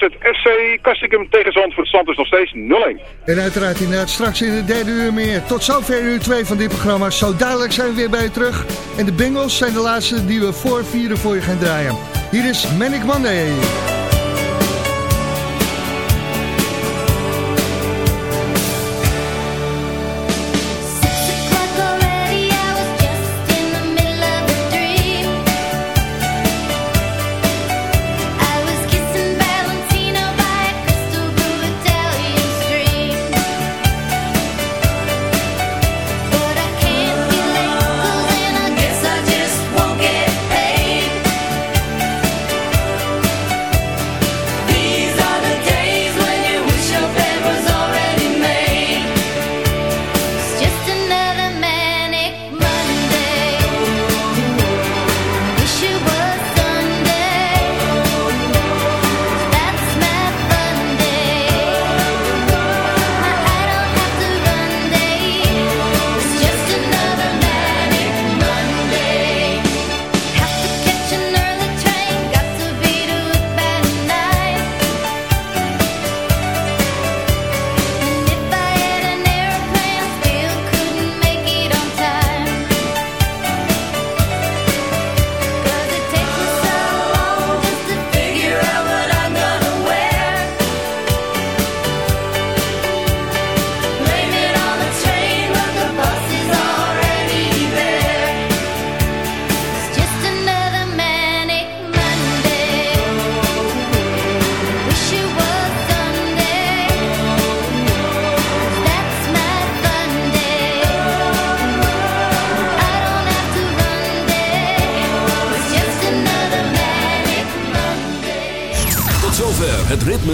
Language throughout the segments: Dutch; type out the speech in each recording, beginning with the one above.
het FC Kastikum tegen Zandvoort. Stand is nog steeds 0-1. En uiteraard inderdaad straks in de derde uur meer. Tot zover uur 2 van dit programma. Zo dadelijk zijn we weer bij je terug. En de Bengals zijn de laatste die we voor vieren voor je gaan draaien. Hier is Manic Monday.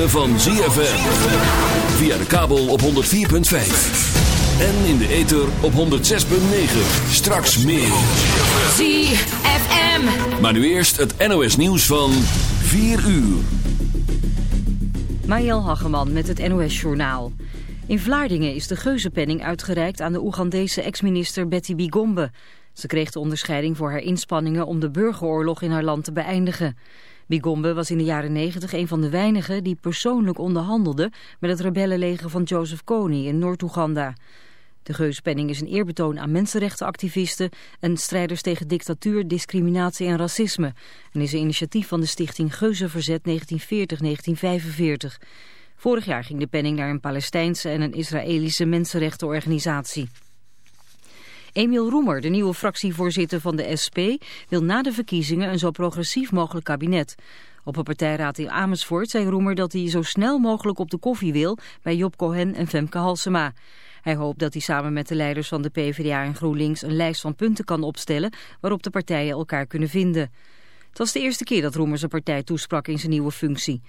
Van ZFM. Via de kabel op 104.5. En in de ether op 106.9. Straks meer. ZFM. Maar nu eerst het NOS nieuws van 4 uur. Mariel Hageman met het NOS Journaal. In Vlaardingen is de Geuzenpenning uitgereikt aan de Oegandese ex-minister Betty Bigombe. Ze kreeg de onderscheiding voor haar inspanningen om de burgeroorlog in haar land te beëindigen. Bigombe was in de jaren 90 een van de weinigen die persoonlijk onderhandelde met het rebellenleger van Joseph Kony in Noord-Oeganda. De Geuspenning is een eerbetoon aan mensenrechtenactivisten en strijders tegen dictatuur, discriminatie en racisme. En is een initiatief van de stichting Geuzenverzet 1940-1945. Vorig jaar ging de penning naar een Palestijnse en een Israëlische mensenrechtenorganisatie. Emiel Roemer, de nieuwe fractievoorzitter van de SP, wil na de verkiezingen een zo progressief mogelijk kabinet. Op een partijraad in Amersfoort zei Roemer dat hij zo snel mogelijk op de koffie wil bij Job Cohen en Femke Halsema. Hij hoopt dat hij samen met de leiders van de PvdA en GroenLinks een lijst van punten kan opstellen waarop de partijen elkaar kunnen vinden. Het was de eerste keer dat Roemer zijn partij toesprak in zijn nieuwe functie.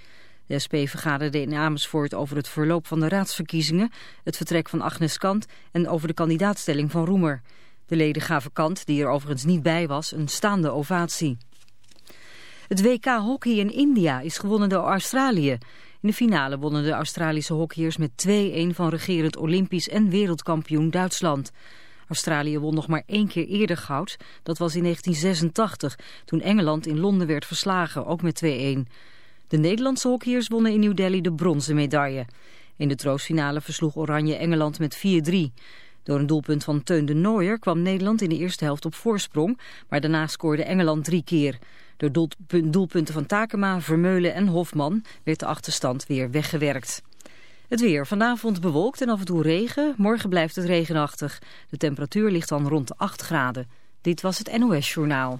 De SP vergaderde in Amersfoort over het verloop van de raadsverkiezingen, het vertrek van Agnes Kant en over de kandidaatstelling van Roemer. De leden gaven Kant, die er overigens niet bij was, een staande ovatie. Het WK hockey in India is gewonnen door Australië. In de finale wonnen de Australische hockeyers met 2-1 van regerend Olympisch en wereldkampioen Duitsland. Australië won nog maar één keer eerder goud. Dat was in 1986, toen Engeland in Londen werd verslagen, ook met 2-1. De Nederlandse hockeyers wonnen in New Delhi de bronzen medaille. In de troostfinale versloeg Oranje Engeland met 4-3. Door een doelpunt van Teun de Nooier kwam Nederland in de eerste helft op voorsprong, maar daarna scoorde Engeland drie keer. Door doelpunten van Takema, Vermeulen en Hofman werd de achterstand weer weggewerkt. Het weer. Vanavond bewolkt en af en toe regen. Morgen blijft het regenachtig. De temperatuur ligt dan rond de 8 graden. Dit was het NOS Journaal.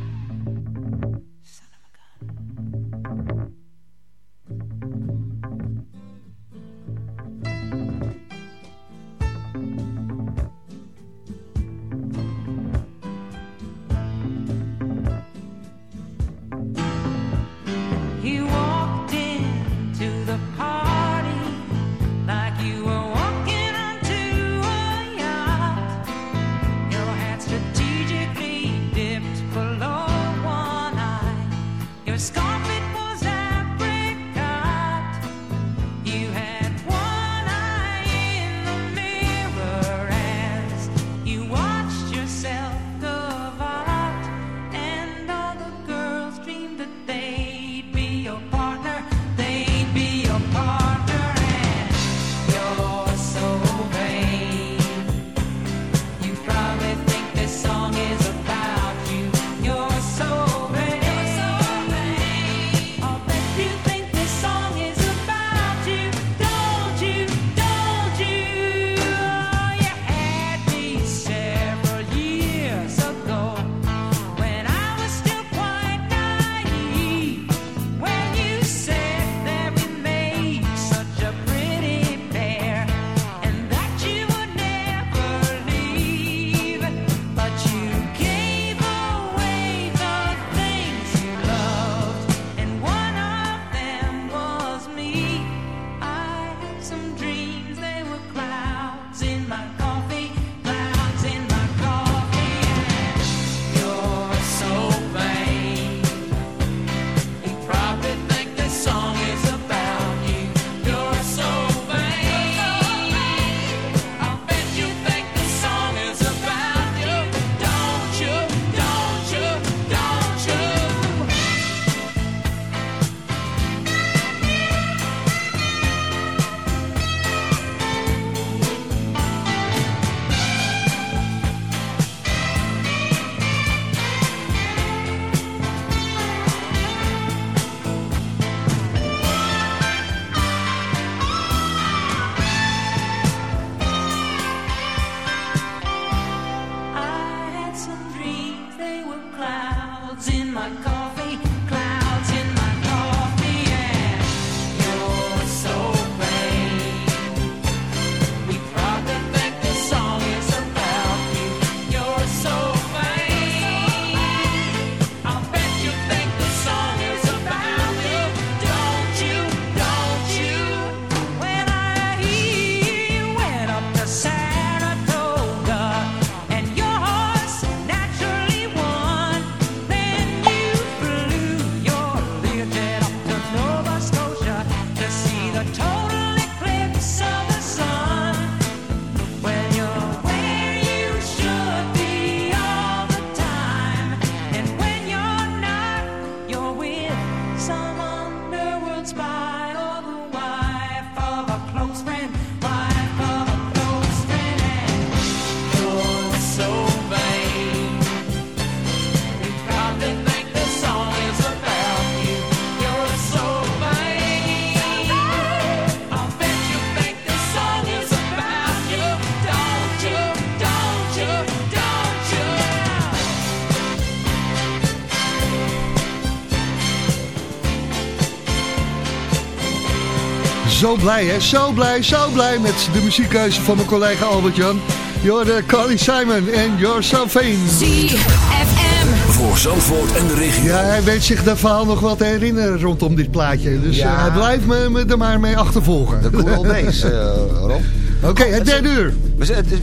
Zo blij, hè? Zo blij, zo blij met de muziekkeuze van mijn collega Albert-Jan. You're Carly Simon en You're So Fame. ZFM. Voor Zandvoort en de regio. Ja, hij weet zich dat verhaal nog wel te herinneren rondom dit plaatje. Dus ja. uh, hij blijft me, me er maar mee achtervolgen. Dat komt wel deze, uh, Rob. Oké, het derde uur.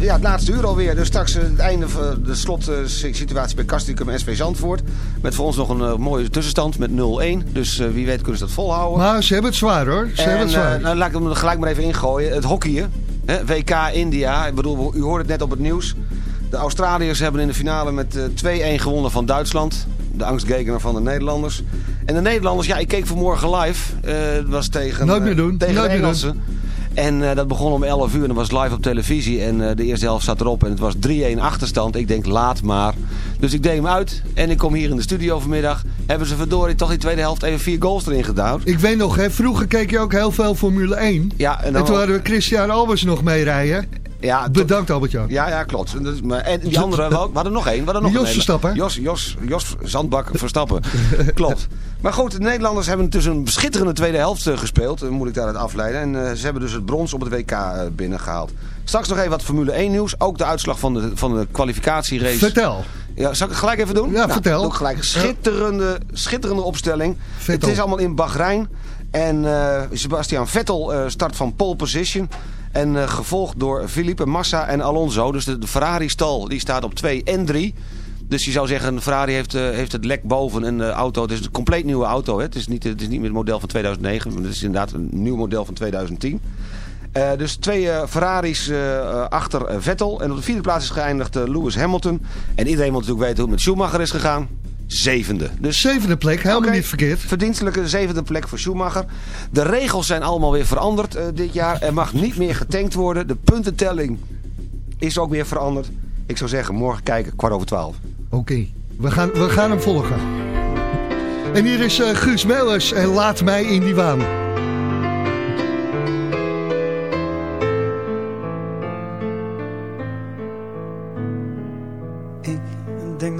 Ja, het laatste uur alweer. Dus straks eh, het einde van de slotsituatie bij Kastikum SV Zandvoort. Met voor ons nog een uh, mooie tussenstand met 0-1. Dus uh, wie weet kunnen ze dat volhouden. Maar ze hebben het zwaar hoor. Ze en, hebben het zwaar. nou, laat ik hem gelijk maar even ingooien. Het hockeyen. Hè, WK India. Ik bedoel, u hoort het net op het nieuws. De Australiërs hebben in de finale met 2-1 gewonnen van Duitsland. De angstgekener van de Nederlanders. En de Nederlanders, ja, ik keek vanmorgen live. Het was tegen, Nooit meer doen. tegen Nooit de Engelsen. En uh, dat begon om 11 uur en dat was live op televisie. En uh, de eerste helft zat erop en het was 3-1 achterstand. Ik denk, laat maar. Dus ik deed hem uit en ik kom hier in de studio vanmiddag. Hebben ze verdorie toch die tweede helft even vier goals erin gedouwd. Ik weet nog, hè, vroeger keek je ook heel veel Formule 1. Ja, en, dan en toen hadden we Christian Albers nog meerijden. Ja, Bedankt Albert-Jan. Ja, ja, klopt. En die andere, we hadden nog één. We hadden nog Jos Verstappen. Jos, Jos, Jos Zandbak Verstappen. klopt. Maar goed, de Nederlanders hebben dus een schitterende tweede helft eh, gespeeld. Moet ik daaruit afleiden. En uh, ze hebben dus het brons op het WK uh, binnengehaald. Straks nog even wat Formule 1 nieuws. Ook de uitslag van de, van de kwalificatierace. Vertel. Ja, zal ik het gelijk even doen? Ja, nou, vertel. Doe gelijk. Schitterende, schitterende opstelling. Vettel. Het is allemaal in Bahrein. En Sebastian Vettel start van pole position. En uh, gevolgd door Felipe Massa en Alonso. Dus de, de Ferrari-stal die staat op 2 en 3. Dus je zou zeggen, de Ferrari heeft, uh, heeft het lek boven een uh, auto. Het is een compleet nieuwe auto. Hè? Het, is niet, het is niet meer het model van 2009. Het is inderdaad een nieuw model van 2010. Uh, dus twee Ferraris achter Vettel. En op de vierde plaats is geëindigd Lewis Hamilton. En iedereen wil natuurlijk weten hoe het met Schumacher is gegaan zevende. Dus, zevende plek, helemaal okay, niet verkeerd. Verdienstelijke zevende plek voor Schumacher. De regels zijn allemaal weer veranderd dit jaar. Er mag niet meer getankt worden. De puntentelling is ook weer veranderd. Ik zou zeggen, morgen kijken, kwart over twaalf. Oké, okay. we, gaan, we gaan hem volgen. En hier is Guus Meeuwers en laat mij in die waan.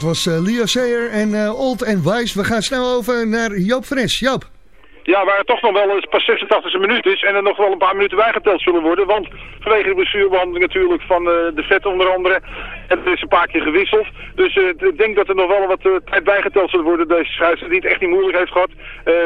Dat was uh, Leo Sayer en uh, Old and Wise. We gaan snel over naar Joop Fres. Joop. Ja, waar het toch nog wel pas 86 minuut is en er nog wel een paar minuten bijgeteld zullen worden. Want vanwege de blessurebehandeling natuurlijk van uh, de vet onder andere. En het is een paar keer gewisseld. Dus uh, ik denk dat er nog wel wat uh, tijd bijgeteld zullen worden. Deze scheidsrechter die het echt niet moeilijk heeft gehad.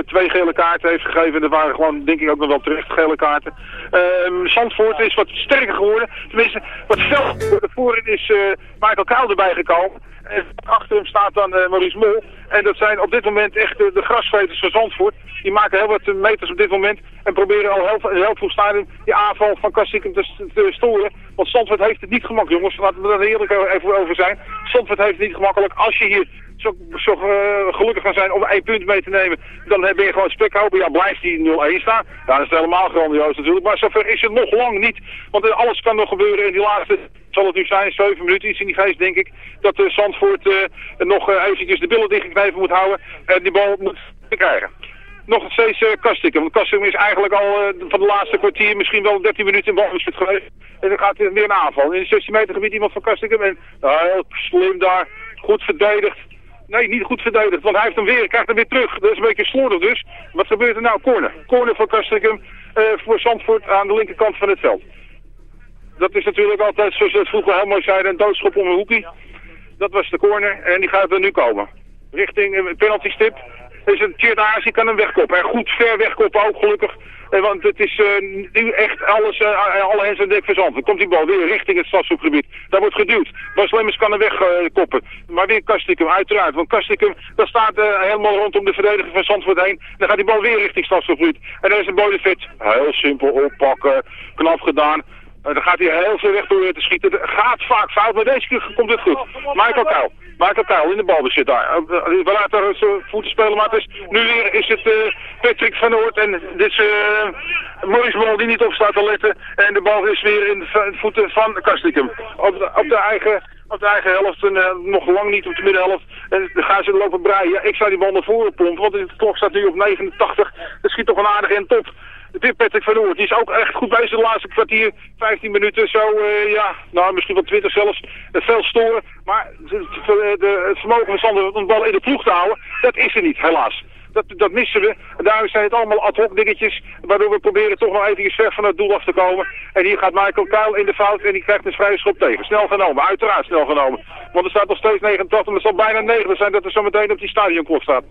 twee gele kaarten heeft gegeven. En dat waren gewoon denk ik ook nog wel terecht gele kaarten. Ehm, Zandvoort is wat sterker geworden. Tenminste, wat fel voorin is Michael Kuil erbij gekomen. En achter hem staat dan Maurice Mol. En dat zijn op dit moment echt de, grasveters van Zandvoort. Die maken heel wat meters op dit moment. En proberen al heel, heel veel stadium die aanval van Kassikum te storen. Want Zandvoort heeft het niet gemakkelijk, jongens. Laten we er eerlijk even over zijn. Zandvoort heeft het niet gemakkelijk. Als je hier zo, zo uh, gelukkig gaan zijn om één punt mee te nemen, dan ben je gewoon spekhouden. Ja, blijft die 0-1 staan. Ja, dat is helemaal grandioos natuurlijk. Maar zover is het nog lang niet. Want alles kan nog gebeuren in die laatste, zal het nu zijn, 7 minuten, iets in die geest denk ik, dat uh, Zandvoort nog eventjes de billen dichtgeknepen moet houden en die bal moet krijgen nog steeds uh, Kastikum. Want Kastikum is eigenlijk al uh, van de laatste kwartier misschien wel 13 minuten in balbezit geweest. En dan gaat hij weer een aanval. In het 16 meter gebied iemand van Kastikum. En nou, heel slim daar. Goed verdedigd. Nee, niet goed verdedigd, want hij heeft hem weer, krijgt hem weer terug. Dat is een beetje slordig dus. Wat gebeurt er nou? Corner. Corner van Kastikum voor Zandvoort aan de linkerkant van het veld. Dat is natuurlijk altijd, zoals we het vroeger heel mooi zeiden, een doodschop om een hoekie. Dat was de corner en die gaat er nu komen. Richting penalty stip. Dus een Tjeerd kan hem wegkoppen. En goed ver wegkoppen ook gelukkig. Eh, want het is uh, nu echt alles, uh, alle hens en dek verzand. Dan komt die bal weer richting het stadshoekgebied. Daar wordt geduwd. Bas kan hem wegkoppen. maar weer Kastikum, uiteraard. Want Kastikum, daar staat helemaal rondom de verdediger van Zandvoort heen. Dan gaat die bal weer richting stadshoekgebied. En dan is een Bodefit. Heel simpel oppakken. Knap gedaan. Dan gaat hij heel veel weg door te schieten. Gaat vaak fout, maar deze keer komt het goed. Michael Kuil. Michael Kuil in de balbezit daar. We laten zijn voeten spelen, maar het is, nu weer is het Patrick van Oort en dit is uh, Maurice Bal die niet op staat te letten. En de bal is weer in de voeten van Kastikum. Op de, op de eigen op de eigen helft en nog lang niet op de middenhelft. En dan gaan ze lopen breien. Ja, ik zou die bal naar voren pompen, want de klok staat nu op 89. Dat schiet toch een aardige in top. Dit Patrick van Oort, die is ook echt goed bezig de laatste kwartier, 15 minuten, zo, uh, ja, nou misschien wel 20 zelfs, uh, veel storen. Maar de, het vermogen van Sander om de bal in de ploeg te houden, dat is er niet, helaas. Dat, dat missen we. En daarom zijn het allemaal ad hoc dingetjes, waardoor we proberen toch nog even ver van het doel af te komen. En hier gaat Michael Kuil in de fout en die krijgt een vrije schop tegen. Snel genomen, uiteraard snel genomen. Want er staat nog steeds 89, maar het zal bijna 90 zijn dat er zo meteen op die stadionklok staat.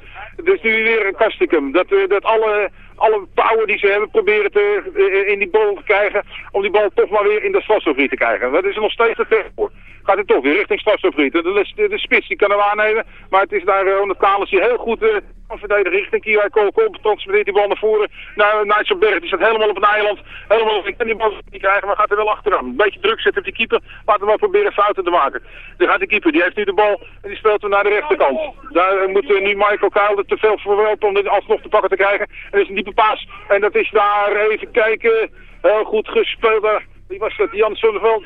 Dus nu weer een kastikum. Dat, dat alle alle power die ze hebben proberen te, uh, in die bal te krijgen. Om die bal toch maar weer in de strafstofgebied te krijgen. Dat is er nog steeds te ver voor. Gaat het toch weer richting strafstofgebied. De, de, de, spits die kan hem aannemen. Maar het is daar uh, onder Kalis die heel goed uh, verdedigen richting Kiwai Kool. Transporteert die bal naar voren. Naar Nijtselberg. Die staat helemaal op een eiland. Helemaal ik kan die bal niet krijgen. Maar gaat er wel achteraan. Een beetje druk zetten op die keeper. Laat hem wel proberen fouten te maken. Dan gaat de keeper. Die heeft nu de bal. En die speelt hem naar de rechterkant. Daar moet nu Michael Kuil te veel voor om dit alsnog te pakken te krijgen. En is een diepe paas. En dat is daar even kijken. Heel goed gespeeld. Wie was dat? Jan Zonneveld.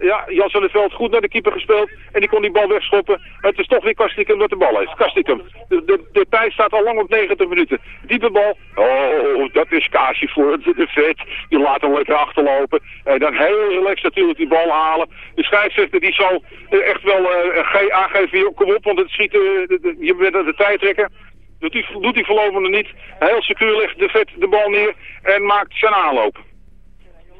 Ja, Jan Zonneveld goed naar de keeper gespeeld. En die kon die bal wegschoppen. Het is toch weer Kastikum dat de bal heeft. Kastikum. De, de, de tijd staat al lang op 90 minuten. Diepe bal. Oh, dat is Kaasje voor de, vet. Die laat hem lekker achterlopen. En dan heel relaxed natuurlijk die bal halen. De scheidsrechter die zal echt wel uh, aangeven. Kom op, want het schiet, je bent aan de tijd trekken. Doet hij, doet hij voorlopig niet. Heel secuur legt de vet de bal neer en maakt zijn aanloop.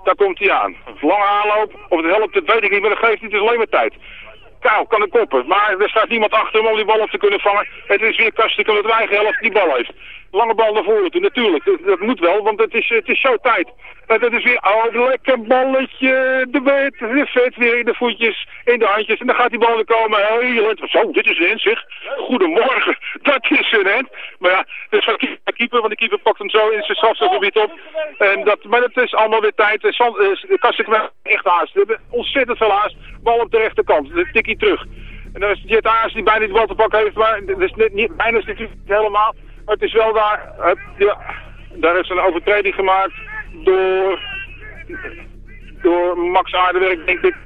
Daar komt hij aan. Lange aanloop, of het helpt, dat weet ik niet, maar dat geeft niet, het is alleen maar tijd. Kou kan de koppen, maar er staat niemand achter hem om die bal op te kunnen vangen. Het is weer Kastikum het eigen helft die bal heeft. Lange bal naar voren toe, natuurlijk. Dat, moet wel, want het is, het is zo tijd. En dat is weer, oh, lekker balletje. De wet, de vet weer in de voetjes, in de handjes. En dan gaat die bal weer komen. Heel, zo, dit is een zeg. Goedemorgen, dat is een end. Maar ja, van de keeper, want de keeper pakt hem zo in zijn strafstofgebied op. En dat, maar dat is allemaal weer tijd. Uh, Kastikum echt haast. We hebben ontzettend veel haast. Bal op de rechterkant, tikkie terug. En dan is Jet Aars die bijna die bal te pakken heeft, maar dat is niet, bijna is het niet helemaal. Maar het is wel daar, het, ja, daar is een overtreding gemaakt door, door Max Aardewerk, denk ik.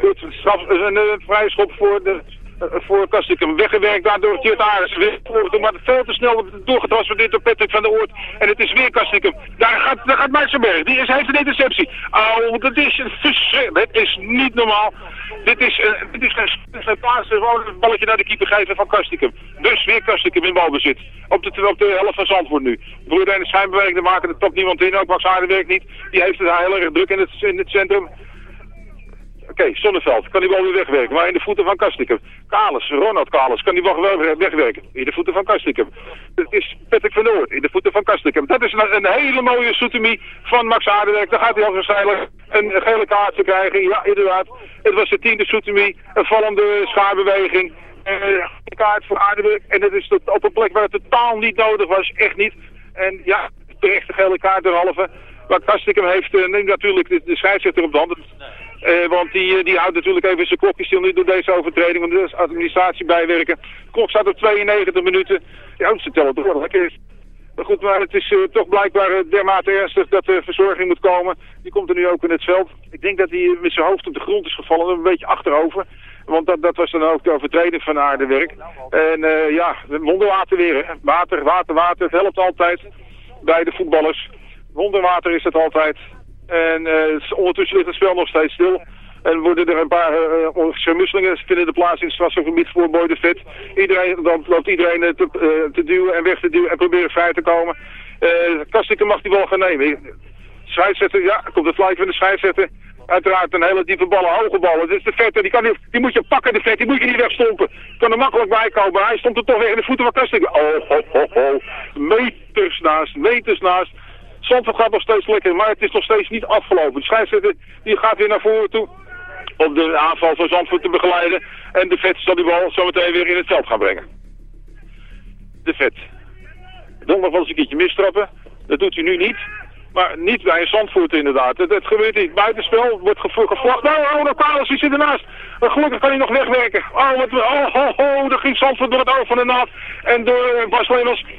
Goed, een, een vrije schop voor de voor Kastikum weggewerkt. Daardoor Tjeerd Ares weer maar veel te snel doorgetransporteerd door Patrick van der Oort. En het is weer Kastikum. Daar gaat, daar gaat Meisterberg. Die is, heeft een interceptie. Oh, dat is verschrikkelijk. Het is niet normaal. Dit is, uh, dit is geen plaats. Een balletje naar de keeper geven van Kastikum. Dus weer Kastikum in balbezit. Op de, op de helft van Zandvoort nu. Broer en schijnbeweging, maken er toch niemand in. Ook Max werkt niet. Die heeft het heel erg druk het, in het centrum. Oké, okay, Sonneveld kan die bal weer wegwerken, maar in de voeten van Kastikum. Kalis, Ronald Kalis, kan bal wel wegwerken, in de voeten van Kastikum. Het is Patrick van Noord, in de voeten van Kastikum. Dat is een, een hele mooie soetemie van Max Aardenwerk. Dan gaat hij al waarschijnlijk een gele kaart krijgen. Ja, inderdaad. Het was de tiende soetemie, een vallende schaarbeweging. Uh, kaart voor Aardenwerk. En dat is op een plek waar het totaal niet nodig was, echt niet. En ja, terecht de gele kaart derhalve. Maar Kastikum heeft uh, natuurlijk de, de scheidsrechter op de hand. Uh, want die, eh, die houdt natuurlijk even zijn klokje stil nu door deze overtreding. Want er is administratie bijwerken. De klok staat op 92 minuten. Ja, ze tellen toch wel lekker. Maar goed, maar het is uh, toch blijkbaar dermate ernstig dat er verzorging moet komen. Die komt er nu ook in het veld. Ik denk dat hij met zijn hoofd op de grond is gevallen. Een beetje achterover. Want dat, dat was dan ook de overtreding van aardewerk. En ja, wonderwater weer. Hè. Water, water, water. Het helpt altijd bij de voetballers. Wonderwater is het altijd. En uh, ondertussen ligt het spel nog steeds stil. En worden er een paar uh, vinden de plaats in het strafgebied voor Boy de Vet. Iedereen, dan loopt iedereen te, te, duwen en weg te duwen en proberen vrij te komen. Uh, mag die bal gaan nemen. Scheidsrechter, ja, komt het fluit van de scheidsrechter. Uiteraard een hele diepe ballen, hoge ballen. Is de vet, die, kan, die moet je pakken, de vet, die moet je niet wegstompen. Kan er makkelijk bij komen, hij stond er toch weer in de voeten van Kastikken. Oh, ho, ho, ho. Meters naast, meters naast. Zandvoort gaat nog steeds lekker, maar het is nog steeds niet afgelopen. De scheidsrechter die gaat weer naar voren toe om de aanval van Zandvoort te begeleiden. En de vet zal die bal zometeen weer in het veld gaan brengen. De vet. Dan nog wel eens een keertje mistrappen. Dat doet hij nu niet. Maar niet bij een Zandvoort inderdaad. Het, het gebeurt niet. Buitenspel wordt gevlacht. Nou, oh, de Carlos die zit ernaast. Maar gelukkig kan hij nog wegwerken. Oh, wat, oh, oh, oh, daar ging Zandvoort door het oog van de naad. En door uh, Bas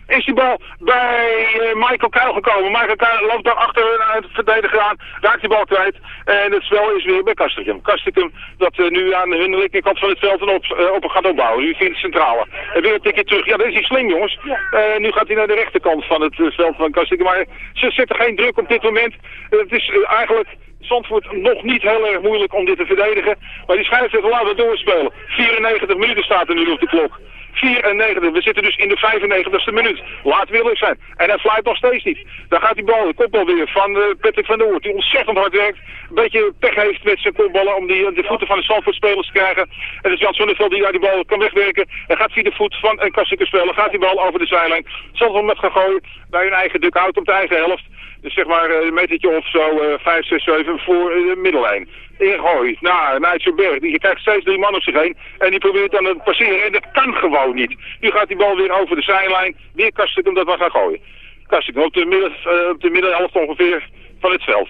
is die bal bij uh, Michael Kuil gekomen. Michael Kuil loopt daar achter uh, het verdediger aan. Raakt die bal kwijt. En het spel is weer bij Kastikum. Kastikum dat uh, nu aan hun linkerkant van het veld en op, uh, op gaat opbouwen. Nu vindt het centrale. En weer een tikje terug. Ja, dat is hij slim jongens. Uh, nu gaat hij naar de rechterkant van het veld van Kastikum. Maar ze zetten geen druk op dit moment. Het is eigenlijk Zandvoort nog niet heel erg moeilijk om dit te verdedigen. Maar die scheidsrechter laten we doorspelen. 94 minuten staat er nu op de klok. 94. We zitten dus in de 95ste minuut. Laat willig zijn. En hij fluit nog steeds niet. Dan gaat die bal, de kopbal weer van uh, Patrick van der Hoort. Die ontzettend hard werkt. Een beetje pech heeft met zijn kopballen om die, de voeten van de Zandvoort-spelers te krijgen. En het is Jan Zonneveld die daar die bal kan wegwerken. En gaat via de voet van een Kassiker spelen. Gaat die bal over de zijlijn. Zandvoort met gaan gooien bij hun eigen dugout op de eigen helft. Dus zeg maar een metertje of zo, uh, 5, 6, 7 voor de middellijn ingooi naar Nijtsenberg. Je krijgt steeds drie man op zich heen en die probeert dan te passeren en dat kan gewoon niet. Nu gaat die bal weer over de zijlijn, weer Kastikum dat we gaan gooien. Kastikum op de, midden, uh, op de middenhelft ongeveer van het veld.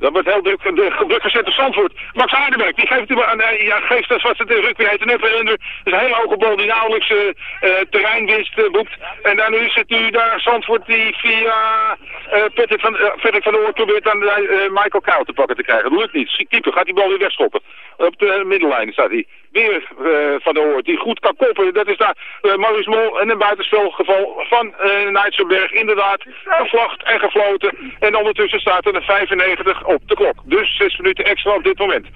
Dat wordt heel druk, druk gezet op Zandvoort. Max Aardenberg, die geeft, uh, ja, geeft dat wat het in rugby heet. Net weer is een hele hoge bal die nauwelijks uh, uh, terreinwinst boekt. En dan nu zit nu daar Zandvoort die via Patrick van, van der Oort probeert uh, Michael Kuil te pakken te krijgen. Dat lukt niet. Keeper gaat die bal weer wegschoppen. Op de middenlijn staat hij. Weer uh, van der Oort, die goed kan koppen. Dat is daar uh, Mol en een buitenspelgeval van uh, Nijtsenberg. Inderdaad, gevlacht en gefloten. En ondertussen staat er een 95 op de klok. Dus 6 minuten extra op dit moment.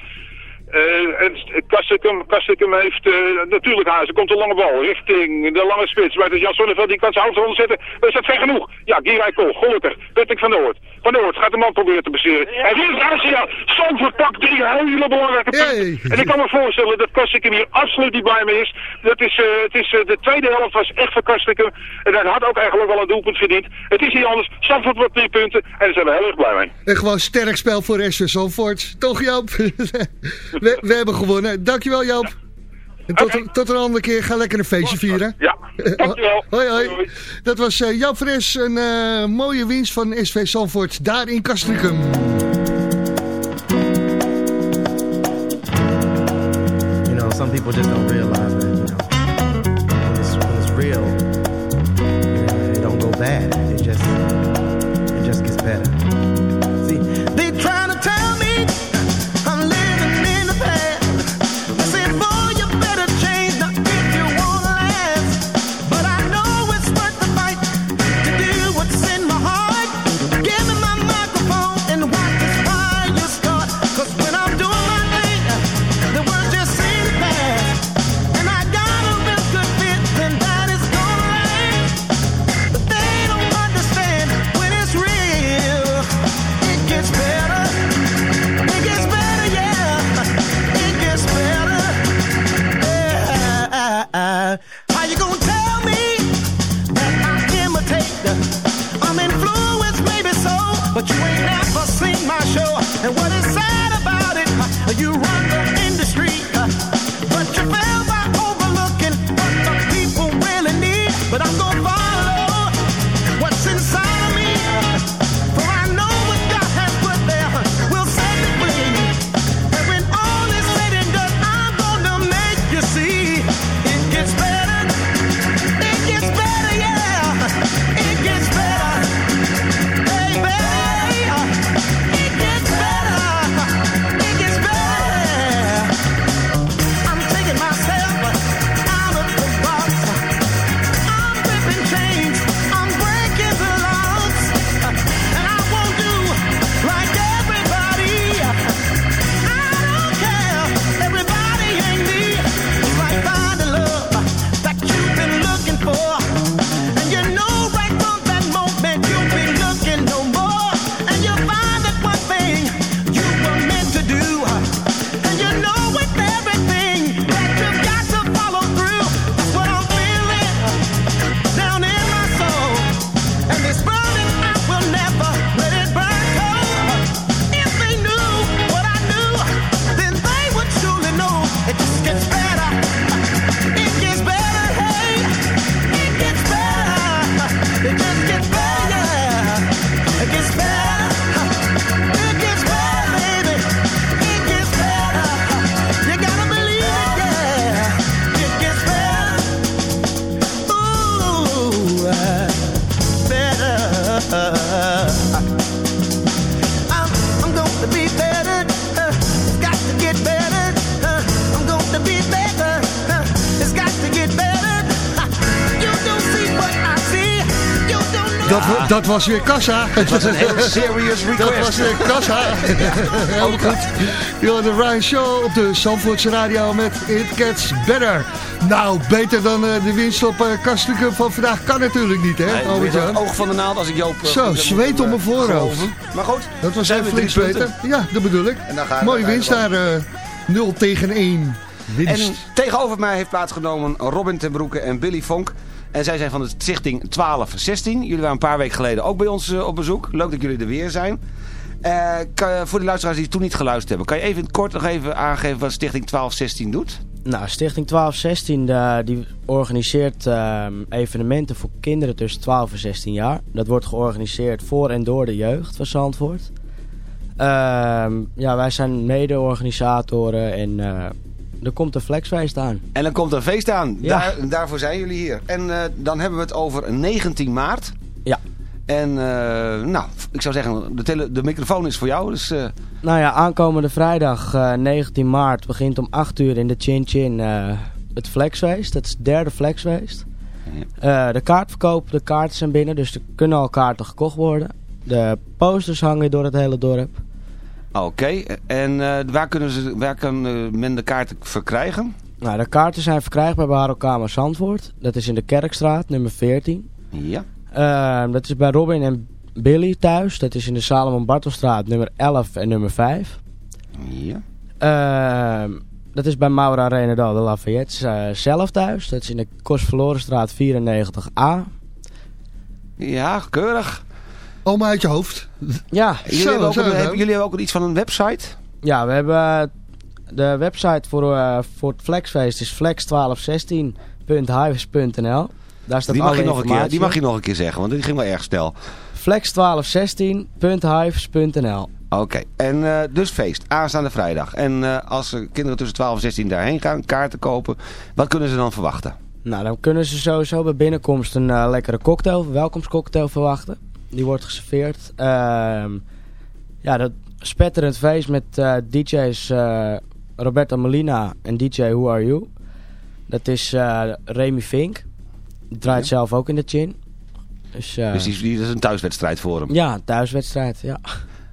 Uh, en Kastikum, Kastikum heeft uh, natuurlijk hazen. komt een lange bal richting de lange spits. Maar Jan Sonneveld die kan zijn hoofd onderzetten. Dat is dat ver genoeg. Ja, Girai Kool, gelukkig. Patrick van Noord. Van Noord gaat de man proberen te baseren. En hier is Asia. Zandvoort pakt drie hele belangrijke punten. En ik kan me voorstellen dat Kastikum hier absoluut niet bij me is. Dat is, uh, het is de tweede helft was echt voor Kastikum. En dat had ook eigenlijk wel een doelpunt verdiend. Het is niet anders. Zandvoort wordt drie punten. En daar zijn we heel erg blij mee. En gewoon sterk spel voor SV Zandvoort. Toch Joop? we, we, hebben gewonnen. Dankjewel Joop. En tot, okay. tot een andere keer. Ga lekker een feestje vieren. Ja, dankjewel. hoi, hoi. Dat was uh, Joop Fres. Een uh, mooie winst van SV Zandvoort. Daar in Castricum. You know, some people just don't realize that, dat, dat was weer kassa. Het was een heel serious request. Dat was weer kassa. Heel goed. Je de Ryan Show op de Zandvoortse Radio met It Gets Better. Nou, beter dan uh, de winst op uh, Kastukken van vandaag kan natuurlijk niet, hè? Nee, het oog van de naald als ik Joop... Uh, Zo, zweet op mijn voorhoofd. Maar goed, dat was even flink zweten. Ja, dat bedoel ik. Mooie winst daar, 0 tegen 1. Winst. En tegenover mij heeft plaatsgenomen Robin ten Broeke en Billy Vonk. En zij zijn van de stichting 1216. Jullie waren een paar weken geleden ook bij ons op bezoek. Leuk dat jullie er weer zijn. Uh, kan, voor de luisteraars die toen niet geluisterd hebben, kan je even kort nog even aangeven wat Stichting 1216 doet? Nou, Stichting 1216 uh, die organiseert evenementen voor kinderen tussen 12 en 16 jaar. Dat wordt georganiseerd voor en door de jeugd van Zandvoort. Ehm, ja, wij zijn mede-organisatoren en eh, er komt een flexfeest aan. En dan komt een feest aan. Ja. Daar, daarvoor zijn jullie hier. En dan hebben we het over 19 maart. Ja. En uh, nou, ik zou zeggen, de, tele de microfoon is voor jou. Dus, uh... Nou ja, aankomende vrijdag uh, 19 maart begint om 8 uur in de Chin Chin het Flexfeest. Dat is het derde Flexfeest. Ja. de kaartverkoop, de kaarten zijn binnen, dus er kunnen al kaarten gekocht worden. De posters hangen door het hele dorp. Oké, en waar, kunnen ze, waar kan men de kaarten verkrijgen? Nou, de kaarten zijn verkrijgbaar bij Harokamer Zandvoort. Dat is in de Kerkstraat, nummer 14. Ja. Uh, dat is bij Robin en Billy thuis. Dat is in de Salomon Bartelstraat nummer 11 en nummer 5. Ja. Uh, dat is bij Maura Renedal de Lafayette uh, zelf thuis. Dat is in de Kostverlorenstraat 94A. Ja, keurig. Allemaal uit je hoofd. Ja. Jullie, zo, hebben, ook een, hebben, jullie hebben ook iets van een website? Ja, we hebben de website voor, uh, voor het Flexfeest is flex1216.hives.nl. Daar staat die, mag je nog een keer, die mag je nog een keer zeggen, want die ging wel erg snel. flex1216.hives.nl Oké, en uh, dus feest, aanstaande vrijdag. En uh, als kinderen tussen 12 en 16 daarheen gaan, kaarten kopen, wat kunnen ze dan verwachten? Nou, dan kunnen ze sowieso bij binnenkomst een uh, lekkere cocktail, welkomstcocktail verwachten. Die wordt geserveerd. Ehm, ja, dat spetterend feest met DJ's Roberta Molina en DJ Who Are You. Dat is Remy Fink draait zelf ook in de chin. Dus, dus die, die, dat is een thuiswedstrijd voor hem? Ja, thuiswedstrijd, ja.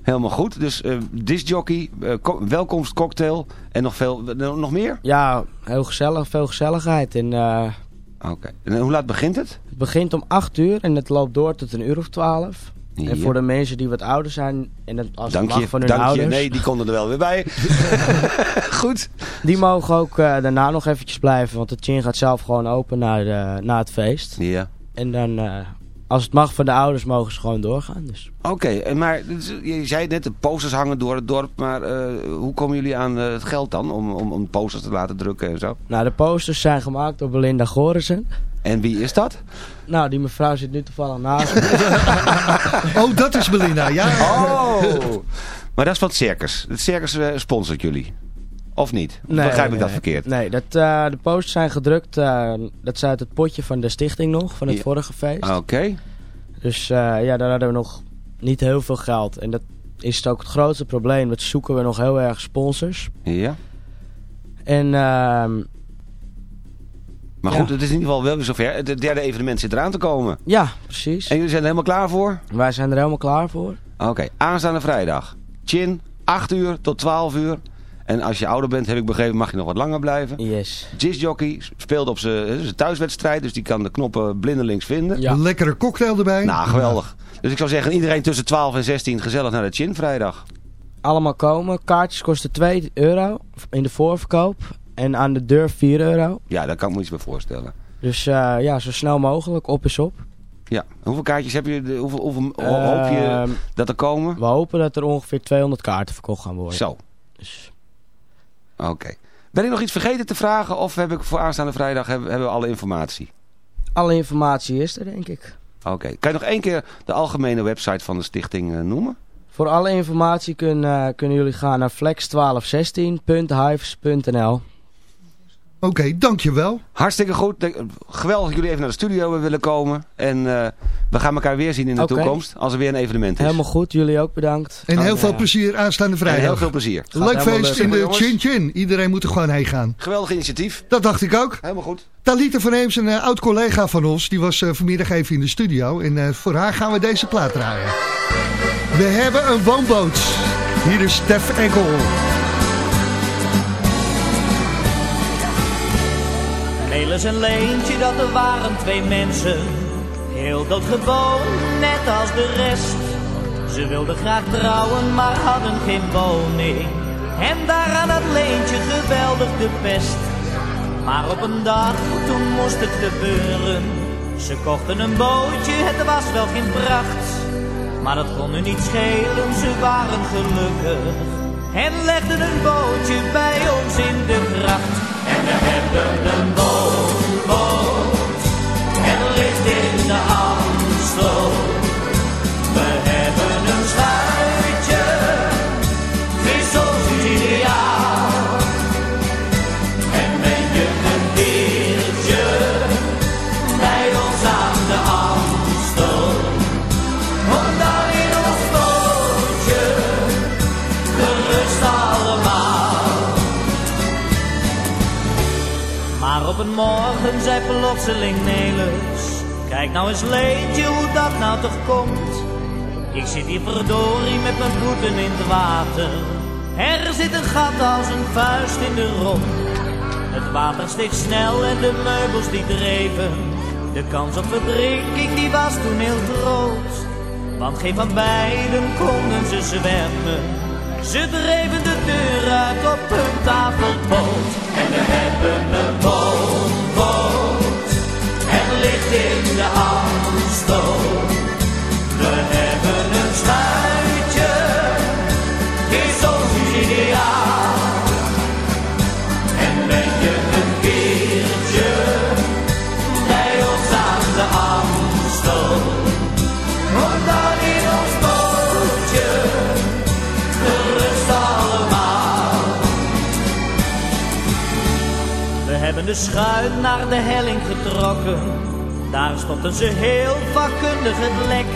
Helemaal goed. Dus uh, discjockey, uh, welkomstcocktail en nog veel, nog meer? Ja, heel gezellig, veel gezelligheid. En, Oké. En hoe laat begint het? Het begint om 8 uur en het loopt door tot een uur of 12. Ja. En voor de mensen die wat ouder zijn, en het, als dank je, van hun dank ouders... Je. Nee, die konden er wel weer bij. Goed. Die mogen ook uh, daarna nog eventjes blijven, want de chin gaat zelf gewoon open naar, de, naar het feest. Ja. En dan, uh, als het mag voor de ouders, mogen ze gewoon doorgaan. Dus. Oké, okay, maar je zei net, de posters hangen door het dorp, maar uh, hoe komen jullie aan het geld dan om, om, om posters te laten drukken en zo? Nou, de posters zijn gemaakt door Belinda Gorissen. En wie is dat? Nou, die mevrouw zit nu toevallig naast oh, dat is Belinda, ja. Oh, maar dat is van het circus. Het circus uh, sponsort jullie. Of niet? Of nee, begrijp ik nee, dat verkeerd? Nee, dat, uh, de posters zijn gedrukt. Uh, dat is uit het potje van de stichting nog, van het ja. vorige feest. Oké. Okay. Dus ja, daar hadden we nog niet heel veel geld. En dat is het ook het grootste probleem. Dat zoeken we nog heel erg sponsors. Ja. En... ehm maar goed, ja. het is in ieder geval wel weer zover. Het derde evenement zit eraan te komen. Ja, precies. En jullie zijn er helemaal klaar voor? Wij zijn er helemaal klaar voor. Oké, okay. aanstaande vrijdag. Chin, 8 uur tot 12 uur. En als je ouder bent, heb ik begrepen, mag je nog wat langer blijven. Yes. Jockey speelt op zijn thuiswedstrijd, dus die kan de knoppen blindelings vinden. Ja. Een lekkere cocktail erbij. Nou, geweldig. Dus ik zou zeggen, iedereen tussen 12 en 16 gezellig naar de Chin vrijdag. Allemaal komen. Kaartjes kosten 2 euro in de voorverkoop. En aan de deur 4 euro. Ja, daar kan ik me iets bij voorstellen. Dus uh, ja, zo snel mogelijk, op is op. Ja, hoeveel kaartjes heb je, hoeveel, hoeveel uh, hoop je dat er komen? We hopen dat er ongeveer 200 kaarten verkocht gaan worden. Zo. Dus. Oké. Okay. Ben ik nog iets vergeten te vragen of heb ik voor aanstaande vrijdag hebben, hebben we alle informatie? Alle informatie is er, denk ik. Oké. Okay. Kan je nog één keer de algemene website van de stichting uh, noemen? Voor alle informatie kun, uh, kunnen jullie gaan naar flex1216.hives.nl Oké, dankjewel. Hartstikke goed. Geweldig dat jullie even naar de studio willen komen. En we gaan elkaar weer zien in de toekomst. Als er weer een evenement is. Helemaal goed. Jullie ook bedankt. En heel veel plezier aanstaande vrijdag. En heel veel plezier. Leuk feest in de Chin Chin. Iedereen moet er gewoon heen gaan. Geweldig initiatief. Dat dacht ik ook. Helemaal goed. Talita van Eems, een oud collega van ons. Die was vanmiddag even in de studio. En voor haar gaan we deze plaat draaien. We hebben een woonboot. Hier is Stef Enkel. Melis en Leentje, dat er waren twee mensen. Heel doodgewoon, net als de rest. Ze wilden graag trouwen, maar hadden geen woning. En daaraan had Leentje geweldig de pest. Maar op een dag, toen moest het gebeuren. Ze kochten een bootje, het was wel geen pracht. Maar dat kon nu niet schelen, ze waren gelukkig. En legden een bootje bij ons in de gracht. En we hebben een boot, boot. En ligt in de Amstel. Maar op een morgen zei plotseling Nelis Kijk nou eens Leentje hoe dat nou toch komt? Ik zit hier verdorie met mijn voeten in het water. Er zit een gat als een vuist in de romp Het water steeg snel en de meubels die dreven. De kans op verdrinking die was toen heel groot. Want geen van beiden konden ze zwemmen ze dreven de deur uit op hun tafelpoot. En we hebben een woonboot. Het ligt in de Amstel. Hebben de schuit naar de helling getrokken. Daar stopten ze heel vakkundig het lek.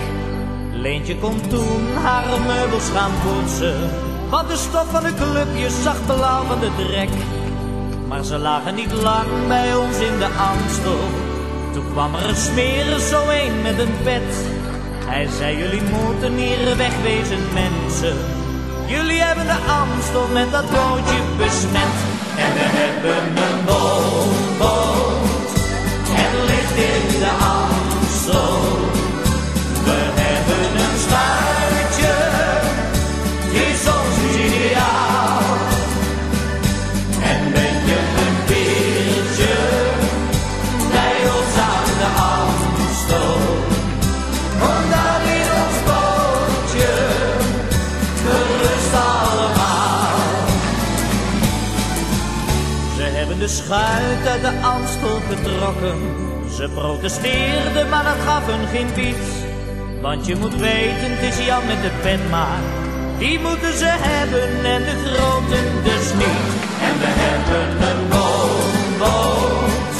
Leentje kon toen haar meubels gaan poetsen. Want de stof van de clubjes zag blauw van de drek. Maar ze lagen niet lang bij ons in de Amstel. Toen kwam er een smerer zo een met een pet. Hij zei, jullie moeten hier wegwezen mensen. Jullie hebben de Amstel met dat bootje besmet. En we hebben een woonboot. Het ligt in de Amstel. We schuit uit de Amstel getrokken. Ze protesteerden, maar dat gaf hun geen biet. Want je moet weten, het is Jan met de pen maar. Die moeten ze hebben en de groten dus niet. En we hebben een woonboot.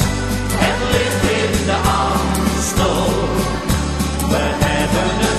Het ligt in de Amstel. We hebben een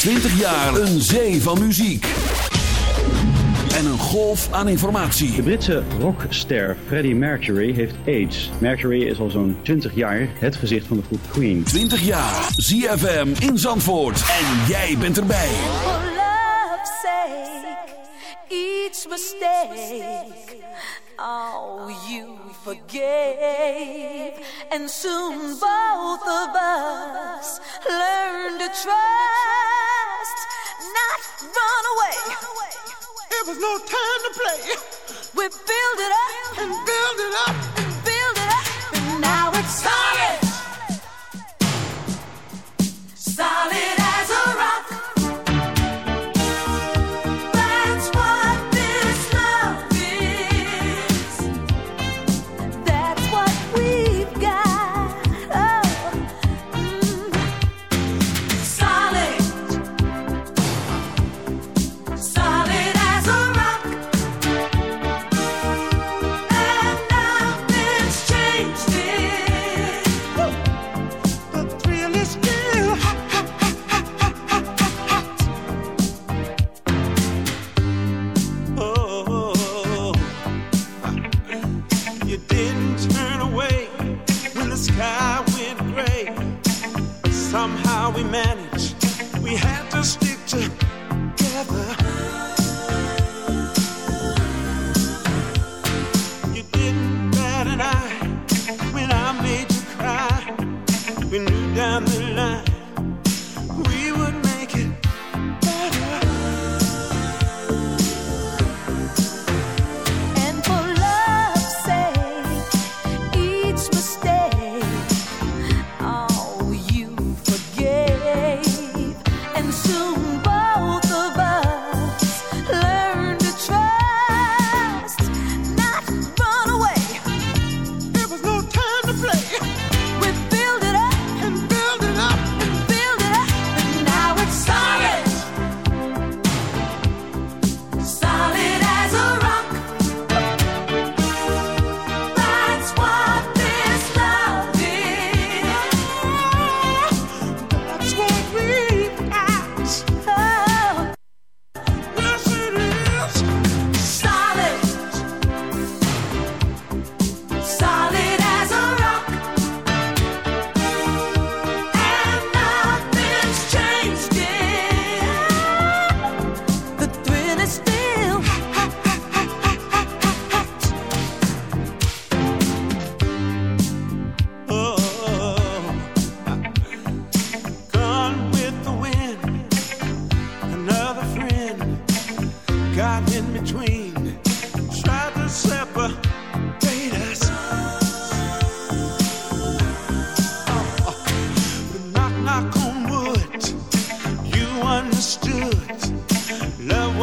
20 jaar een zee van muziek. En een golf aan informatie. De Britse rockster Freddie Mercury heeft AIDS. Mercury is al zo'n 20 jaar het gezicht van de groep Queen. 20 jaar, ZFM in Zandvoort. En jij bent erbij. For love's sake, each mistake. Oh, you forgave. And soon both of us learn to try! not run away. It was no time to play. We build it up and build it up and build it up, and now it's solid. Solid.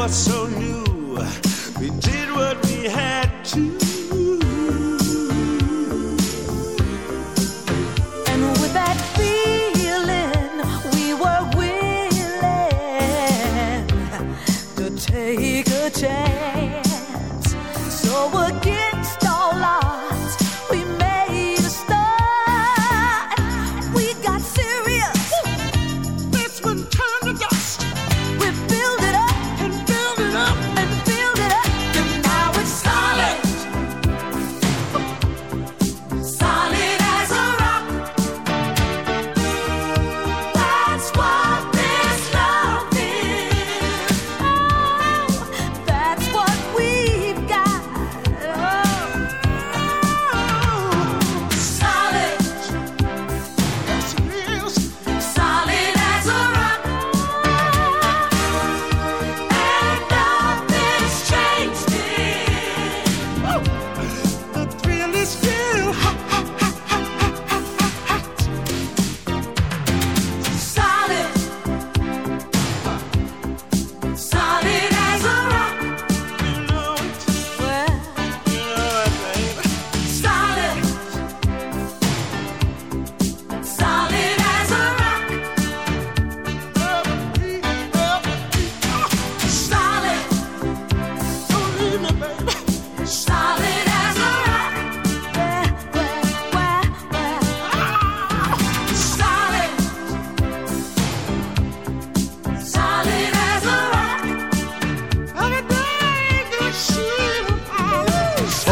so new.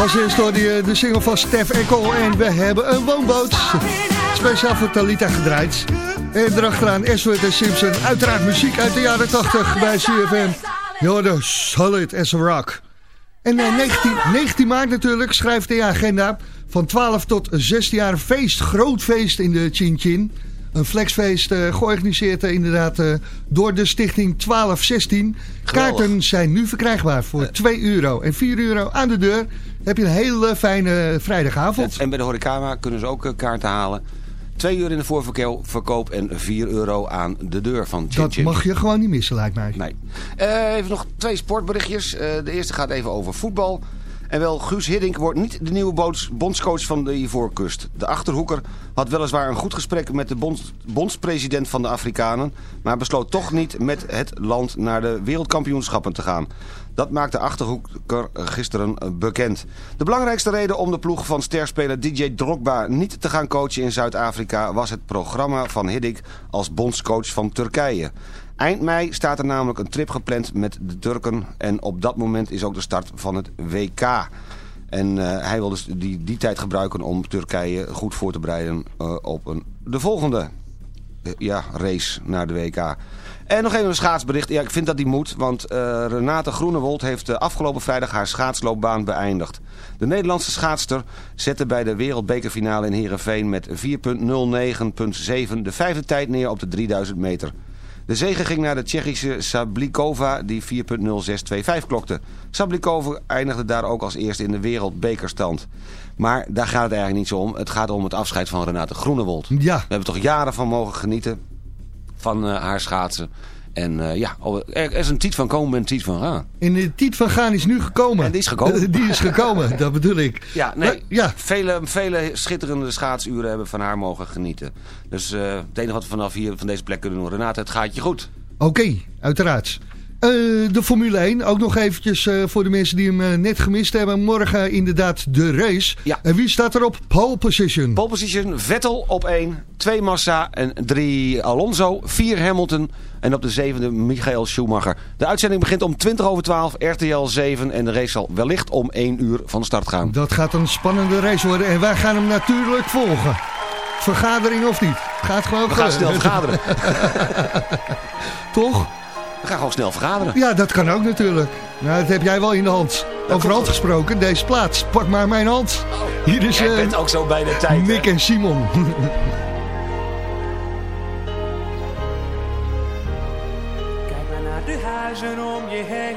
Als eerst hoorde je de single van Stef Eckel en we hebben een woonboot. Speciaal voor Talita gedraaid. En erachteraan Ashford en Simpson. Uiteraard muziek uit de jaren 80 bij CFM. Jorden, solid as a rock. En 19, eh, 19 maart natuurlijk schrijft de agenda van 12 tot 16 jaar feest. Groot feest in de Chin Chin. Een flexfeest uh, georganiseerd uh, inderdaad uh, door de stichting 1216. Kaarten zijn nu verkrijgbaar voor 2 euro en 4 euro aan de deur. Heb je een hele fijne vrijdagavond. En bij de Horecama kunnen ze ook kaarten halen. 2 uur in de voorverkoop en 4 euro aan de deur van Chin Dat mag je gewoon niet missen, lijkt mij. Nee. even nog twee sportberichtjes. de eerste gaat even over voetbal. En wel, Guus Hiddink wordt niet de nieuwe bondscoach van de Ivoorkust. De Achterhoeker had weliswaar een goed gesprek met de bondspresident van de Afrikanen... maar besloot toch niet met het land naar de wereldkampioenschappen te gaan. Dat maakte Achterhoeker gisteren bekend. De belangrijkste reden om de ploeg van sterspeler DJ Drogba niet te gaan coachen in Zuid-Afrika... was het programma van Hiddink als bondscoach van Turkije. Eind mei staat er namelijk een trip gepland met de Turken. En op dat moment is ook de start van het WK. En uh, hij wil dus die, die tijd gebruiken om Turkije goed voor te bereiden uh, op een, de volgende ja, race naar de WK. En nog even een schaatsbericht. Ja, ik vind dat die moet, want Renate Groenewold heeft afgelopen vrijdag haar schaatsloopbaan beëindigd. De Nederlandse schaatster zette bij de wereldbekerfinale in Heerenveen met 4.09.7 de vijfde tijd neer op de 3000 meter. De zege ging naar de Tsjechische Sablikova die 4.0625 klokte. Sablikova eindigde daar ook als eerste in de wereldbekerstand. Maar daar gaat het eigenlijk niet zo om. Het gaat om het afscheid van Renate Groenewold. Ja. We hebben toch jaren van mogen genieten van uh, haar schaatsen. En uh, ja, oh, er is een tiet van komen en een tiet van gaan. En de tiet van gaan is nu gekomen. En die is gekomen. Die is gekomen, dat bedoel ik. Ja, nee, ja. Vele, vele schitterende schaatsuren hebben van haar mogen genieten. Dus uh, het enige wat we vanaf hier, van deze plek kunnen doen, Renate, het gaat je goed. Oké, okay, uiteraard. Uh, de Formule 1, ook nog eventjes uh, voor de mensen die hem uh, net gemist hebben. Morgen inderdaad de race. Ja. En wie staat er op pole position? Pole position, Vettel op 1, 2 Massa en 3 Alonso, 4 Hamilton en op de zevende Michael Schumacher. De uitzending begint om 20 over 12, RTL 7 en de race zal wellicht om 1 uur van start gaan. Dat gaat een spannende race worden en wij gaan hem natuurlijk volgen. Vergadering of niet? Gaat gewoon We gaan snel vergaderen. Toch? We gaan gewoon snel vergaderen. Ja, dat kan ook natuurlijk. Nou, dat heb jij wel in de hand. Dat Over hand gesproken, deze plaats. Pak maar mijn hand. Hier is, jij uh, bent ook zo bij de tijd. Nick hè? en Simon. Kijk maar naar de huizen om je heen.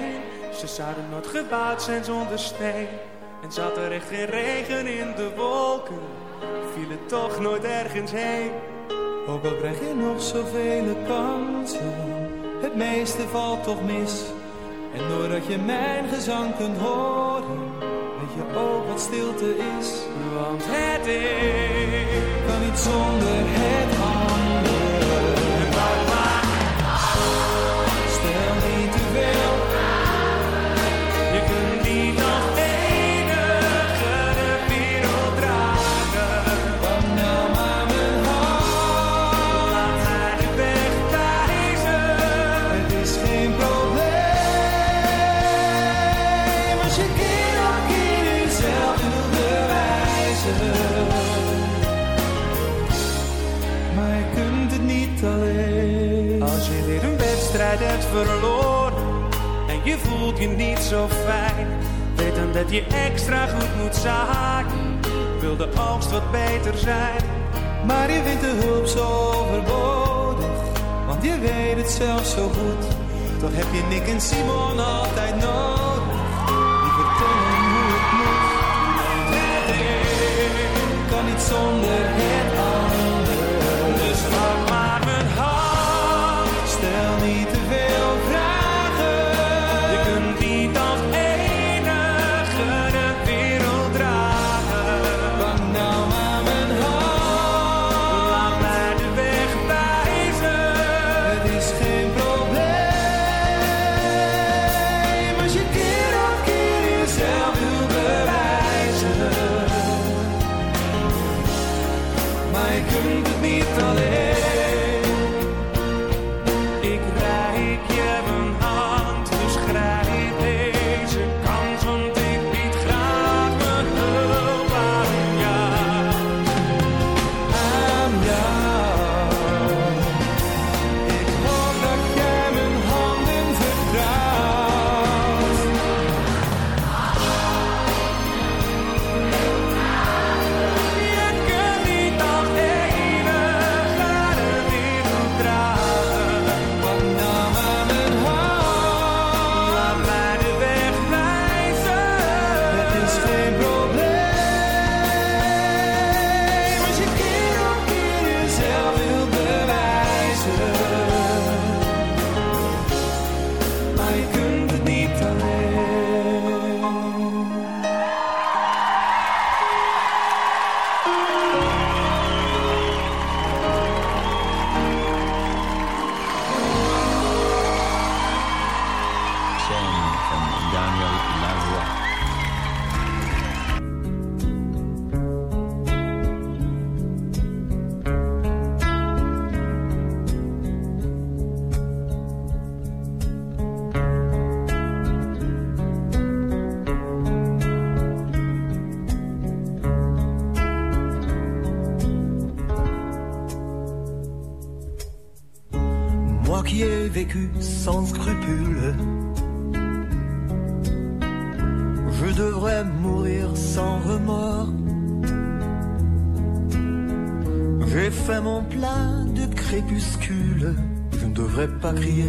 Ze zouden nooit gebouwd zijn zonder steen. En zat er echt geen regen in de wolken. Viel het toch nooit ergens heen. Ook al krijg je nog zoveel kansen. Het meeste valt toch mis. En doordat je mijn gezang kunt horen, weet je ook wat stilte is. Want het is kan niet zonder het andere. Alleen. Als je weer een wedstrijd hebt verloren en je voelt je niet zo fijn, weet dan dat je extra goed moet zaken. Wil de oogst wat beter zijn, maar je vindt de hulp zo overbodig, want je weet het zelf zo goed. Toch heb je Nick en Simon altijd nodig, die vertellen hoe het moet. Het kan niet zonder het devrais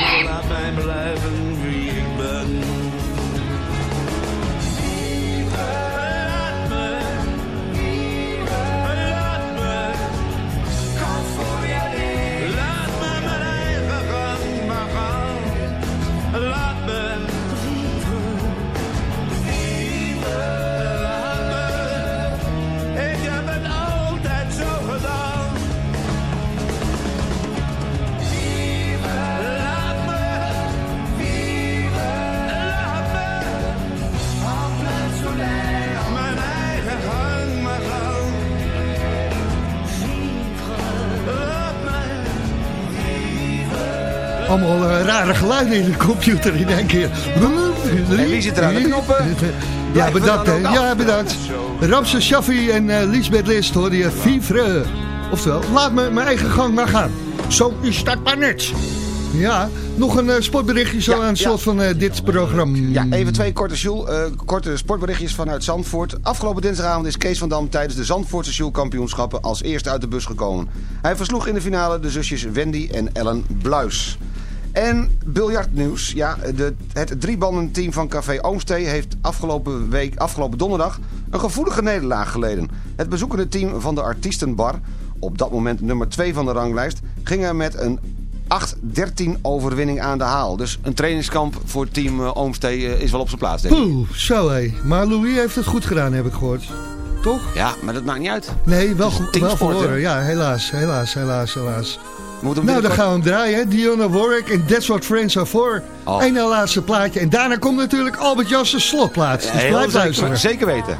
Maar laat mij blijven wie ik ben. Allemaal eh, rare geluiden in de computer in één keer. En wie zit er aan de knoppen? Ja, bedankt. dan hè. Ja, bedankt. Ramse Shaffi en eh Lisbeth List hoorde je Vivre. Oftewel, laat me mijn eigen gang maar gaan. Zo is dat maar net. Ja, nog een eh, sportberichtje zo Ja, aan het ja. slot van eh, dit programma. Ja, even twee korte, Sjoel, eh, korte sportberichtjes vanuit Zandvoort. Afgelopen dinsdagavond is Kees van Dam tijdens de Zandvoortse Sjoelkampioenschappen als eerste uit de bus gekomen. Hij versloeg in de finale de zusjes Wendy en Ellen Bluis. En biljartnieuws. Ja, de, het driebandenteam van Café Oomstee heeft afgelopen, week, afgelopen donderdag een gevoelige nederlaag geleden. Het bezoekende team van de Artiestenbar, op dat moment nummer 2 van de ranglijst, ging er met een 8-13 overwinning aan de haal. Dus een trainingskamp voor team eh, Oomstee eh, is wel op zijn plaats, denk ik. Poeh, zo hé. Maar Louis heeft het goed gedaan, heb ik gehoord. Toch? Ja, maar dat maakt niet uit. Nee, wel, goed- wel verloren. Ja, helaas, helaas, helaas, helaas. Nou, dan gaan we hem draaien. Dionne Warwick en That's What Friends Are For. Oh. Eén na laatste plaatje. En daarna komt natuurlijk Albert Janssen slotplaats. Dus blijf luisteren. zeker weten.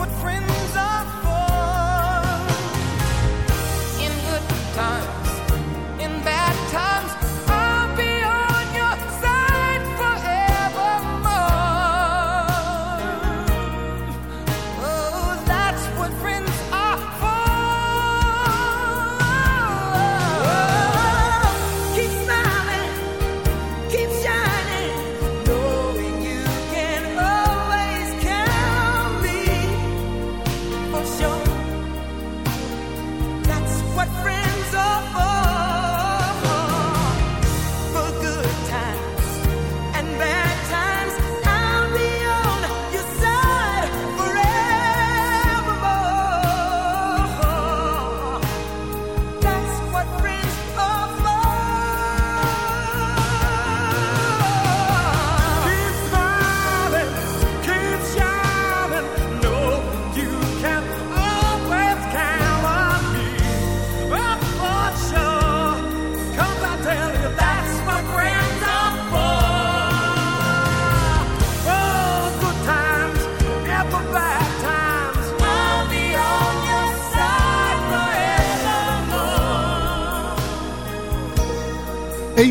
what friends.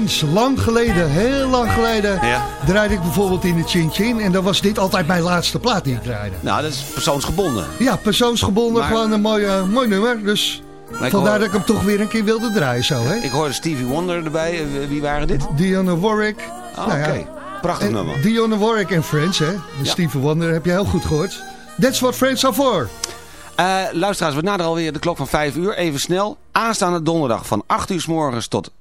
Eens, lang geleden, heel lang geleden, Ja. draaide ik bijvoorbeeld in de Chin Chin. En dan was dit altijd mijn laatste plaat die ik draaide. Nou, dat is persoonsgebonden. Ja, persoonsgebonden, Maar- gewoon een mooi, eh, mooi nummer. Dus vandaar hoor- dat ik hem toch weer een keer wilde draaien zo, hè? Ik hoorde Stevie Wonder erbij. Eh, Wie waren dit? Dionne Warwick. Ah, Nou ja. Oké, prachtig En nummer. Dionne Warwick en Friends, hè? Stevie Wonder heb je heel goed gehoord. That's what Friends are for. Eh, luisteraars, we naderen alweer de klok van 5 uur. Even snel. Aanstaande donderdag van 8 uur s morgens tot